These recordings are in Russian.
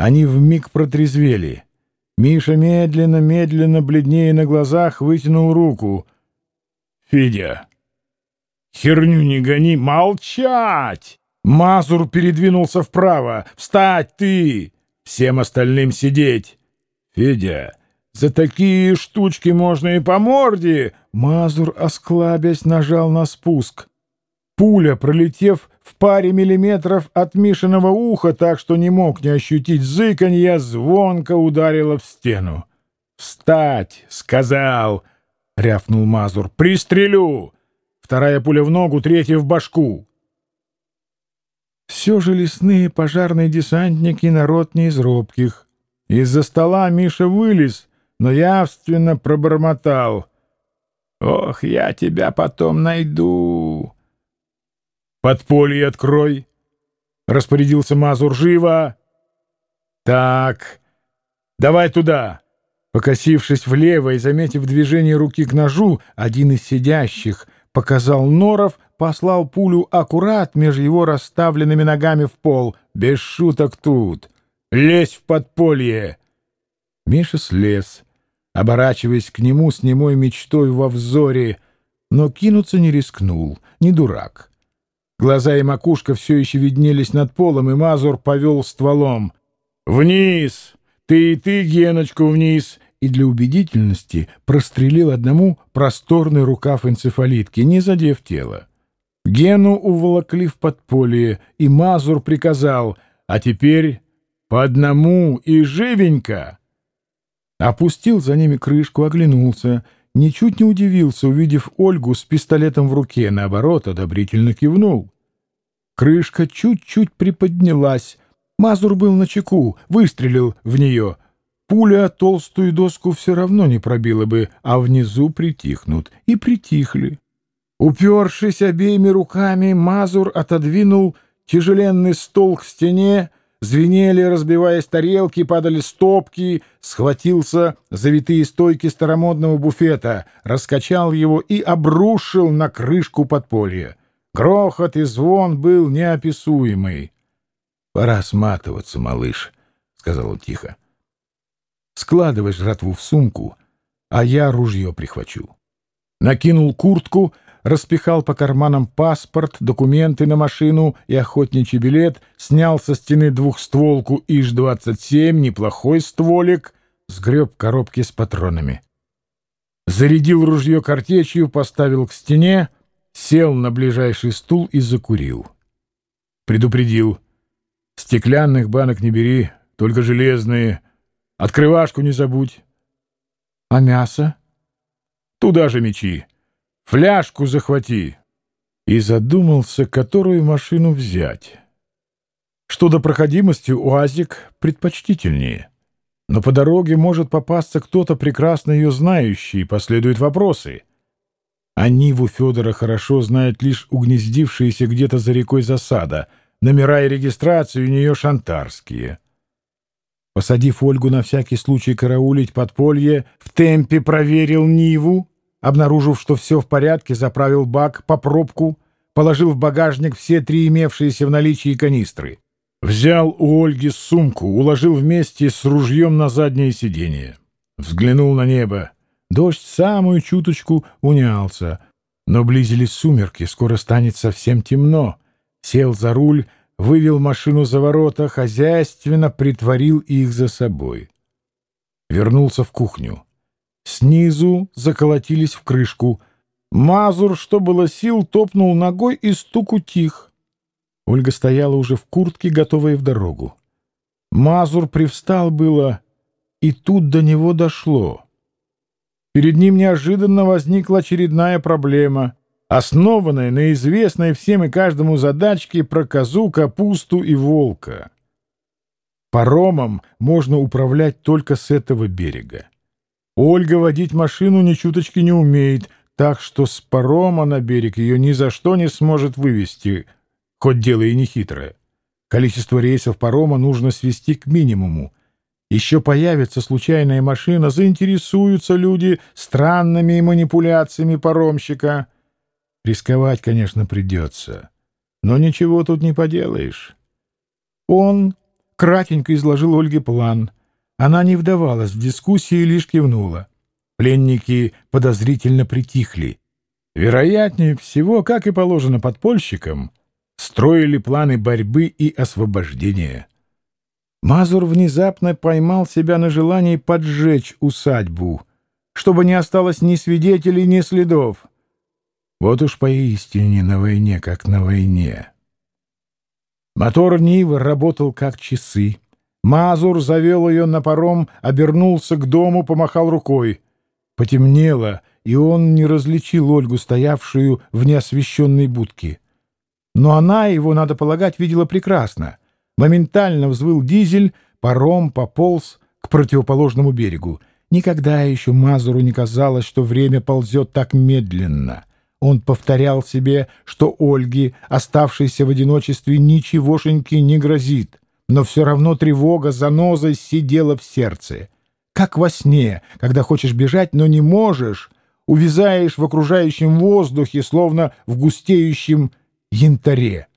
Они вмиг протрезвели. Миша медленно-медленно, бледнее на глазах, вытянул руку. «Федя, херню не гони! Молчать!» Мазур передвинулся вправо. «Встать ты! Всем остальным сидеть!» «Федя, за такие штучки можно и по морде!» Мазур, осклабясь, нажал на спуск. Пуля, пролетев в паре миллиметров от Мишиного уха, так что не мог не ощутить зыканья, звонко ударила в стену. «Встать!» — сказал, — рявкнул Мазур. «Пристрелю!» Вторая пуля в ногу, третья в башку. Все же лесные пожарные десантники — народ не из робких. Из-за стола Миша вылез, но явственно пробормотал. «Ох, я тебя потом найду!» «Подполье открой!» — распорядился Мазур. «Живо!» «Так, давай туда!» Покосившись влево и заметив движение руки к ножу, один из сидящих показал Норов, послал пулю аккурат между его расставленными ногами в пол. Без шуток тут. «Лезь в подполье!» Миша слез, оборачиваясь к нему с немой мечтой во взоре, но кинуться не рискнул, не дурак. Глаза и макушка все еще виднелись над полом, и Мазур повел стволом. «Вниз! Ты и ты, Геночку, вниз!» и для убедительности прострелил одному просторный рукав энцефалитки, не задев тело. Гену уволокли в подполье, и Мазур приказал, а теперь по одному и живенько. Опустил за ними крышку, оглянулся, ничуть не удивился, увидев Ольгу с пистолетом в руке, наоборот, одобрительно кивнул. Крышка чуть-чуть приподнялась. Мазур был на чеку, выстрелил в нее — Пуля толстую доску все равно не пробила бы, а внизу притихнут. И притихли. Упершись обеими руками, Мазур отодвинул тяжеленный стол к стене, звенели, разбиваясь тарелки, падали стопки, схватился за витые стойки старомодного буфета, раскачал его и обрушил на крышку подполья. Грохот и звон был неописуемый. — Пора сматываться, малыш, — сказал он тихо. Складывай жратву в сумку, а я ружье прихвачу. Накинул куртку, распихал по карманам паспорт, документы на машину и охотничий билет, снял со стены двухстволку ИЖ-27, неплохой стволик, сгреб коробки с патронами. Зарядил ружье картечью, поставил к стене, сел на ближайший стул и закурил. Предупредил. «Стеклянных банок не бери, только железные». Открывашку не забудь. А мясо? Туда же мечи. Фляжку захвати. И задумался, которую машину взять. Что до проходимости, УАЗик предпочтительнее. Но по дороге может попасться кто-то прекрасно ее знающий, и последуют вопросы. А Ниву Федора хорошо знает лишь угнездившиеся где-то за рекой засада. Номера и регистрации у нее шантарские. Посадив Ольгу на всякий случай караулить подполье, в темпе проверил Ниву, обнаружив, что все в порядке, заправил бак по пробку, положил в багажник все три имевшиеся в наличии канистры. Взял у Ольги сумку, уложил вместе с ружьем на заднее сиденье. Взглянул на небо. Дождь самую чуточку унялся, но близились сумерки, скоро станет совсем темно. Сел за руль, вывел машину за ворота, хозяйственно притворил их за собой. Вернулся в кухню. Снизу заколотились в крышку. Мазур, что было сил, топнул ногой и стук утих. Ольга стояла уже в куртке, готовая в дорогу. Мазур привстал было, и тут до него дошло. Перед ним неожиданно возникла очередная проблема — основанная на известной всем и каждому задачке про козу, капусту и волка. Паромом можно управлять только с этого берега. Ольга водить машину ни чуточки не умеет, так что с парома на берег ее ни за что не сможет вывести, хоть дело и не хитрое. Количество рейсов парома нужно свести к минимуму. Еще появится случайная машина, заинтересуются люди странными манипуляциями паромщика — Рисковать, конечно, придется, но ничего тут не поделаешь. Он кратенько изложил Ольге план. Она не вдавалась в дискуссии, лишь кивнула. Пленники подозрительно притихли. Вероятнее всего, как и положено подпольщикам, строили планы борьбы и освобождения. Мазур внезапно поймал себя на желании поджечь усадьбу, чтобы не осталось ни свидетелей, ни следов. Вот уж поистине на войне, как на войне. Мотор Нивы работал как часы. Мазур завел ее на паром, обернулся к дому, помахал рукой. Потемнело, и он не различил Ольгу, стоявшую в неосвещенной будке. Но она его, надо полагать, видела прекрасно. Моментально взвыл дизель, паром пополз к противоположному берегу. Никогда еще Мазуру не казалось, что время ползет так медленно. Он повторял себе, что Ольге, оставшейся в одиночестве, ничегошеньки не грозит, но все равно тревога занозой сидела в сердце. Как во сне, когда хочешь бежать, но не можешь, увязаешь в окружающем воздухе, словно в густеющем янтаре.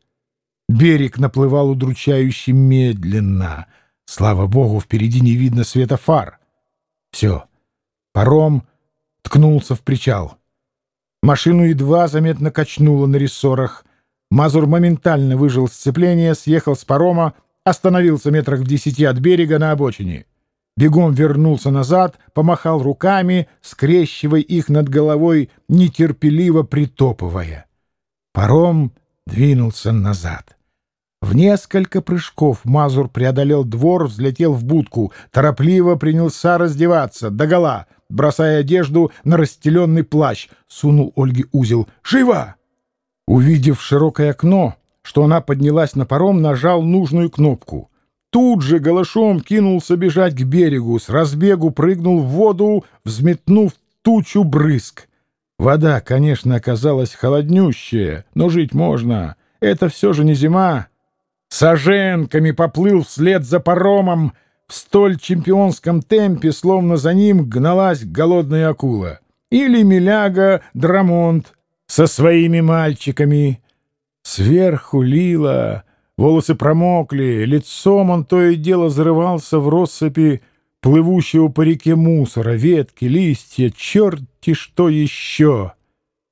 Берег наплывал удручающе медленно. Слава богу, впереди не видно света фар. Все. Паром ткнулся в причал. Машину едва заметно качнуло на рессорах. Мазур моментально выжил сцепление, съехал с парома, остановился метрах в десяти от берега на обочине. Бегом вернулся назад, помахал руками, скрещивая их над головой, нетерпеливо притопывая. Паром двинулся назад. В несколько прыжков Мазур преодолел двор, взлетел в будку, торопливо принялся раздеваться, догола, бросая одежду на расстеленный плащ, сунул Ольге узел. «Живо!» Увидев широкое окно, что она поднялась на паром, нажал нужную кнопку. Тут же голышом кинулся бежать к берегу, с разбегу прыгнул в воду, взметнув тучу брызг. Вода, конечно, оказалась холоднющая, но жить можно. Это все же не зима. Саженками поплыл вслед за паромом в столь чемпионском темпе, словно за ним гналась голодная акула. Или Миляга Драмонт со своими мальчиками. Сверху лило, волосы промокли, лицом он то и дело зарывался в россыпи плывущего по реке мусора, ветки, листья, черти что еще.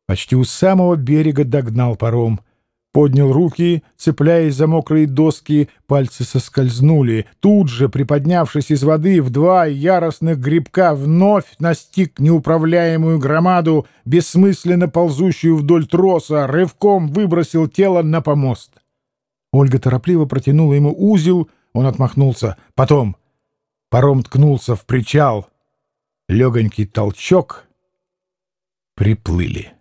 Почти у самого берега догнал паром — поднял руки, цепляясь за мокрые доски, пальцы соскользнули. Тут же, приподнявшись из воды, в два яростных грибка вновь настиг неуправляемую громаду, бессмысленно ползущую вдоль троса, рывком выбросил тело на помост. Ольга торопливо протянула ему узел, он отмахнулся. Потом паром ткнулся в причал. Легонький толчок. Приплыли.